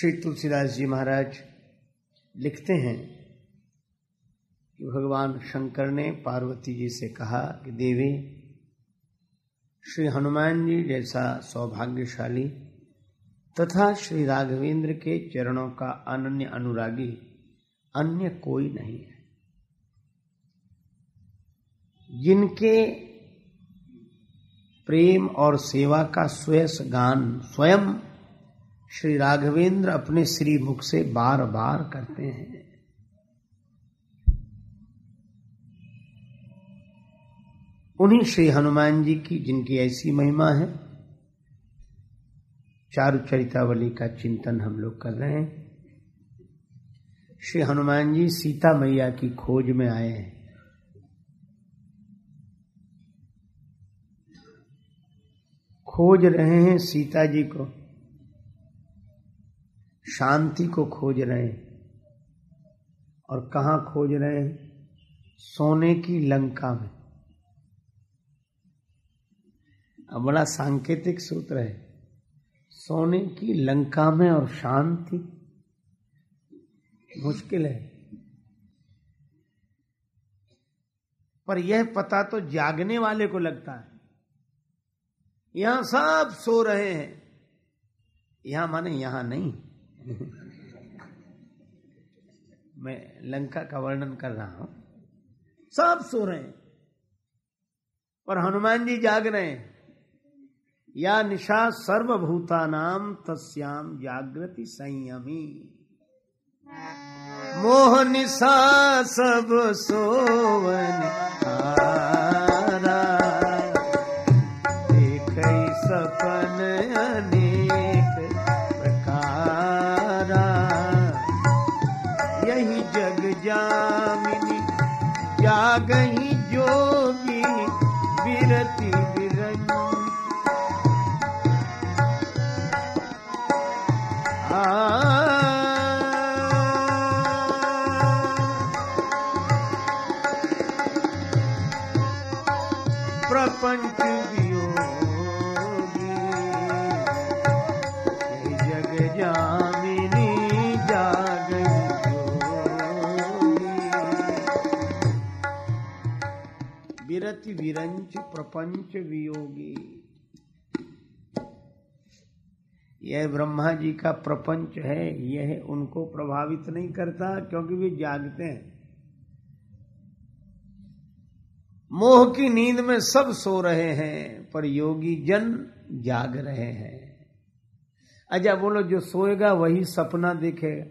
श्री तुलसीदास जी महाराज लिखते हैं कि भगवान शंकर ने पार्वती जी से कहा कि देवी, श्री हनुमान जी जैसा सौभाग्यशाली तथा श्री राघवेंद्र के चरणों का अनन्य अनुरागी अन्य कोई नहीं है। जिनके प्रेम और सेवा का स्वयं, गान स्वयं श्री राघवेंद्र अपने श्री मुख से बार बार करते हैं। उन्हीं श्री हनुमान जी की जिनकी ऐसी महिमा है, चारु चरितावली का चिंतन हम लोग कर रहे हैं। श्री हनुमान जी सीता मैया की खोज में आए हैं। खोज रहे हैं सीता जी को। शांति को खोज रहे हैं। और कहा खोज रहे हैं? सोने की लंका में। अब बड़ा सांकेतिक सूत्र है। सोने की लंका में और शांति मुश्किल है। पर यह पता तो जागने वाले को लगता है। यहाँ सब सो रहे हैं। यहाँ माने यहाँ नहीं। मैं लंका का वर्णन कर रहा हूँ। सब सो रहे हैं। पर हनुमान जी जाग रहे हैं। या निशा सर्वभूता नाम तस्याम जागृति संयमी। मोह निशा सब सोवन देख जागही जोगी विरति विरंच प्रपंच वियोगी। यह ब्रह्मा जी का प्रपंच है, यह उनको प्रभावित नहीं करता, क्योंकि वे जागते हैं। मोह की नींद में सब सो रहे हैं, पर योगी जन जाग रहे हैं। अच्छा बोलो जो सोएगा, वही सपना देखेगा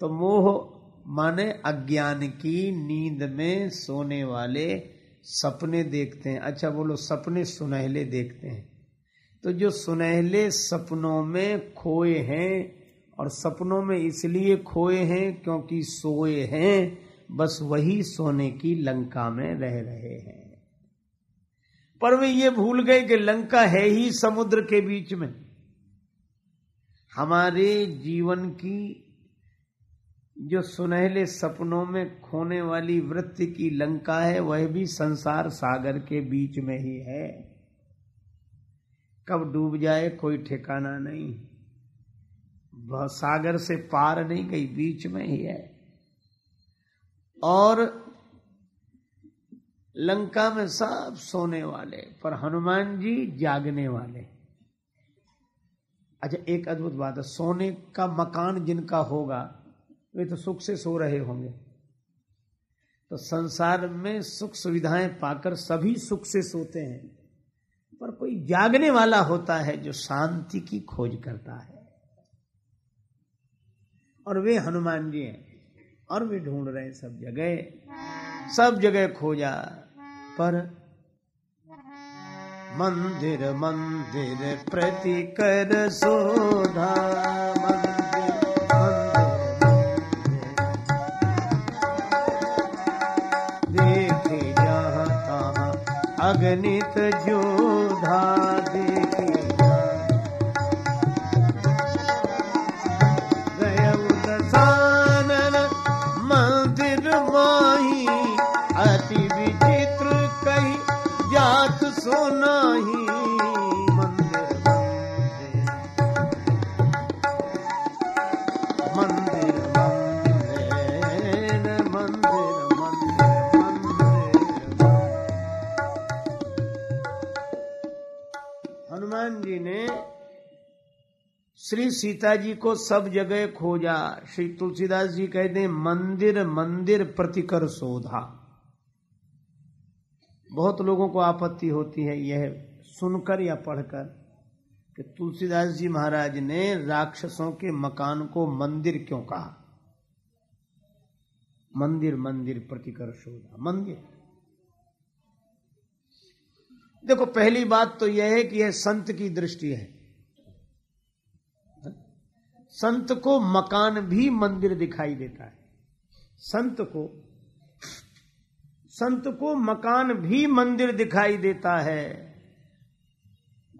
तो मोह माने अज्ञान की नींद में सोने वाले सपने देखते हैं। अच्छा बोलो, सपने सुनहले देखते हैं। तो जो सुनहले सपनों में खोए हैं और सपनों में इसलिए खोए हैं क्योंकि सोए हैं, बस वही सोने की लंका में रह रहे हैं। पर वे ये भूल गए कि लंका है ही समुद्र के बीच में। हमारे जीवन की जो सुनहले सपनों में खोने वाली वृत्ति की लंका है, वह भी संसार सागर के बीच में ही है। कब डूब जाए कोई ठिकाना नहीं। सागर से पार नहीं गई बीच में ही है। और लंका में सब सोने वाले, पर हनुमान जी जागने वाले। अच्छा एक अद्भुत बात है, सोने का मकान जिनका होगा वे तो सुख से सो रहे होंगे। तो संसार में सुख सुविधाएँ पाकर सभी सुख से सोते हैं। पर कोई जागने वाला होता है जो शांति की खोज करता है। और वे हनुमान जी हैं, और वे ढूंढ रहे हैं सब जगह। सब जगह खोजा, पर मंदिर मंदिर प्रति कर सोधा मंदिर अगणित जोधा श्री सीता जी को सब जगह खोजा। श्री तुलसीदास जी कहते मंदिर मंदिर प्रतिकर शोधा। बहुत लोगों को आपत्ति होती है यह सुनकर या पढ़कर कि तुलसीदास जी महाराज ने राक्षसों के मकान को मंदिर क्यों कहा? मंदिर मंदिर प्रतिकर शोधा। मंदिर। देखो, पहली बात तो यह है कि यह संत की दृष्टि है। संत को मकान भी मंदिर दिखाई देता है। संत को संत को मकान भी मंदिर दिखाई देता है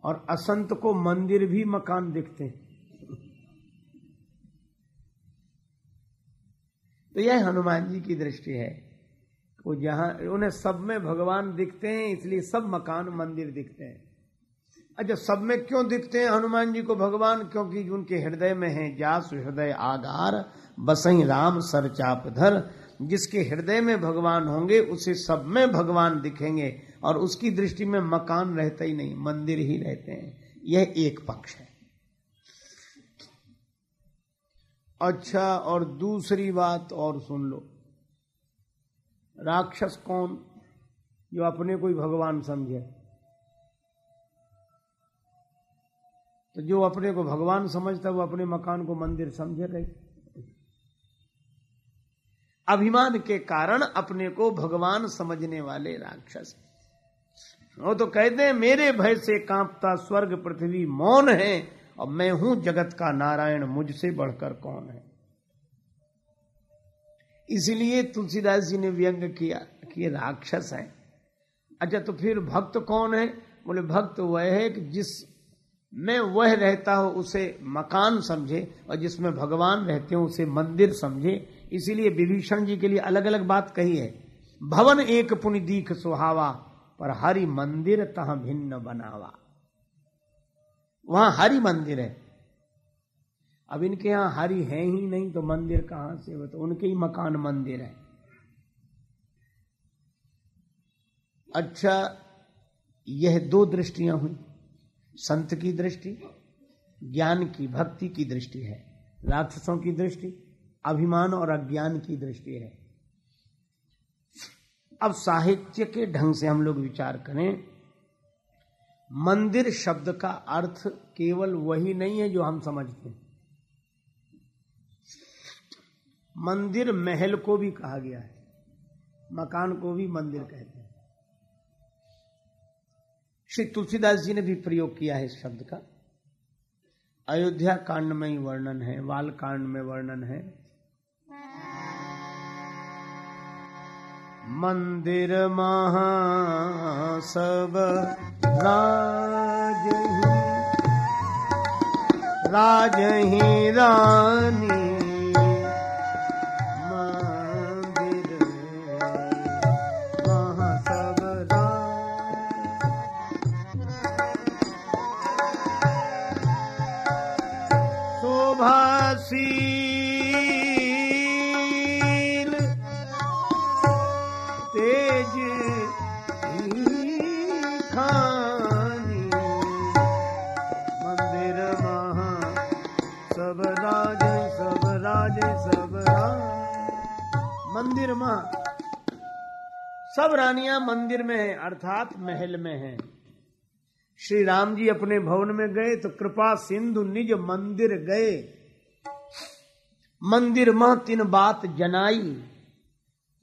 और असंत को मंदिर भी मकान दिखते हैं। तो यह हनुमान जी की दृष्टि है। वो जहाँ उन्हें सब में भगवान दिखते हैं, इसलिए सब मकान मंदिर दिखते हैं। अच्छा सब में क्यों दिखते हैं हनुमान जी को भगवान? क्योंकि उनके हृदय में है जास, हृदय आगार बसई राम, सर चाप धर। जिसके हृदय में भगवान होंगे, उसे सब में भगवान दिखेंगे, और उसकी दृष्टि में मकान रहता ही नहीं, मंदिर ही रहते हैं। यह एक पक्ष है। अच्छा और दूसरी बात और सुन लो। राक्षस कौन जो अपने को ही भगवान समझे? तो जो अपने को भगवान समझता, वो अपने मकान को मंदिर समझे गई अभिमान के कारण अपने को भगवान समझने वाले राक्षस। वो तो कहते हैं, मेरे भय से कांपता स्वर्ग पृथ्वी मौन है, और मैं हूँ जगत का नारायण, मुझसे बढ़कर कौन है? इसलिए तुलसीदास जी ने व्यंग किया कि ये राक्षस है। अच्छा तो फिर भक्त कौन है? बोले, भक्त वह है कि जिस में वह रहता हो, उसे मकान समझे और जिसमें भगवान रहते हो, उसे मंदिर समझे। इसीलिए विभीषण जी के लिए अलग अलग बात कही है। भवन एक पुण्य दीख सुहावा, पर हरि मंदिर तह भिन्न बनावा। वहाँ हरि मंदिर है। अब इनके यहाँ हरि है ही नहीं तो मंदिर कहाँ से हो तो उनके ही मकान मंदिर है। अच्छा यह दो दृष्टियाँ हुई। संत की दृष्टि, ज्ञान की, भक्ति की दृष्टि है। राक्षसों की दृष्टि, अभिमान और अज्ञान की दृष्टि है। अब साहित्य के ढंग से हम लोग विचार करें। मंदिर शब्द का अर्थ केवल वही नहीं है जो हम समझते हैं। मंदिर महल को भी कहा गया है। मकान को भी मंदिर कहते हैं। श्री तुलसीदास जी ने भी प्रयोग किया है इस शब्द का। अयोध्या कांड में ही वर्णन है, वाल कांड में वर्णन है। मंदिर महा सब राज ही राज ही रानी। सब रानियाँ मंदिर में है, अर्थात महल में हैं। श्री राम जी अपने भवन में गए तो कृपा सिंधु निज मंदिर गए। मंदिर मह तीन बात जनाई।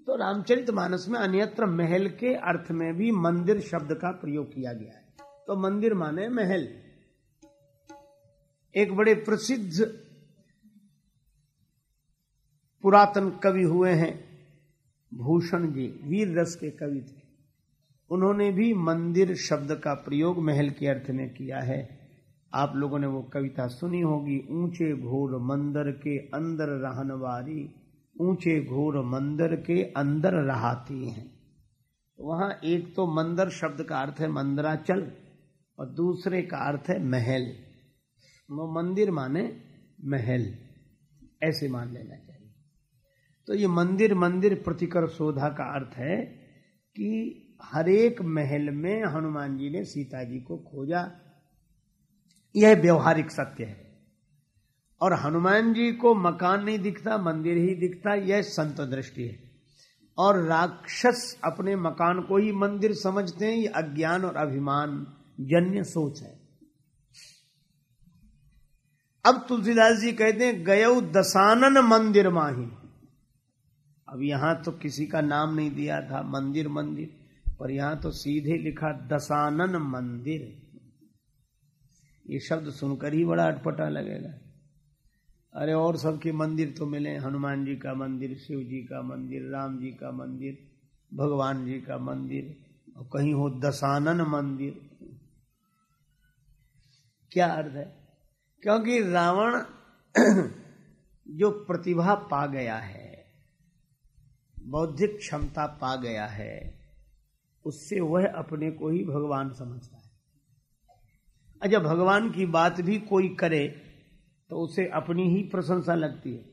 तो रामचरित मानस में अन्यत्र महल के अर्थ में भी मंदिर शब्द का प्रयोग किया गया है। तो मंदिर माने महल। एक बड़े प्रसिद्ध पुरातन कवि हुए हैं। भूषण जी, वीर रस के कवि थे। उन्होंने भी मंदिर शब्द का प्रयोग महल के अर्थ में किया है। आप लोगों ने वो कविता सुनी होगी, ऊँचे घोर मंदिर के अंदर रहन वारी ऊँचे घोर मंदिर के अंदर रहाती हैं। वहाँ एक तो मंदिर शब्द का अर्थ है मंदराचल, और दूसरे का अर्थ है महल। वो मंदिर माने महल, ऐसे मान लेना चाहिए। तो ये मंदिर मंदिर प्रतिकर शोधा का अर्थ है कि हरेक महल में हनुमान जी ने सीता जी को खोजा। यह व्यवहारिक सत्य है। और हनुमान जी को मकान नहीं दिखता, मंदिर ही दिखता, यह संत दृष्टि है। और राक्षस अपने मकान को ही मंदिर समझते हैं, ये अज्ञान और अभिमान जन्य सोच है। अब तुलसीदास जी कहते हैं, गय दसानन मंदिर माही। अब यहाँ तो किसी का नाम नहीं दिया था, मंदिर मंदिर, पर यहाँ तो सीधे लिखा दसानन मंदिर। ये शब्द सुनकर ही बड़ा अटपटा लगेगा। अरे और सबके मंदिर तो मिले, हनुमान जी का मंदिर, शिव जी का मंदिर, राम जी का मंदिर, भगवान जी का मंदिर, और कहीं हो दसानन मंदिर। क्या अर्थ है? क्योंकि रावण जो प्रतिभा पा गया है बौद्धिक क्षमता पा गया है, उससे वह अपने को ही भगवान समझता है। अच्छा भगवान की बात भी कोई करे तो उसे अपनी ही प्रशंसा लगती है।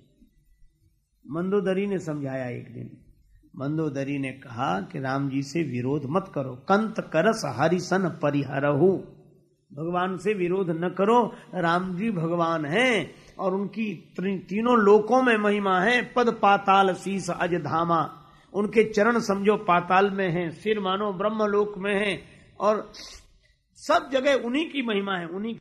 मंदोदरी ने समझाया एक दिन। मंदोदरी ने कहा कि राम जी से विरोध मत करो। कंत करस हरिसन परिहरहू। भगवान से विरोध न करो। राम जी भगवान हैं। और उनकी तीनों लोकों में महिमा है। पद पाताल शीस अज धामा। उनके चरण समझो पाताल में हैं, सिर मानो ब्रह्मलोक में हैं। और सब जगह उन्हीं की महिमा है, उन्हीं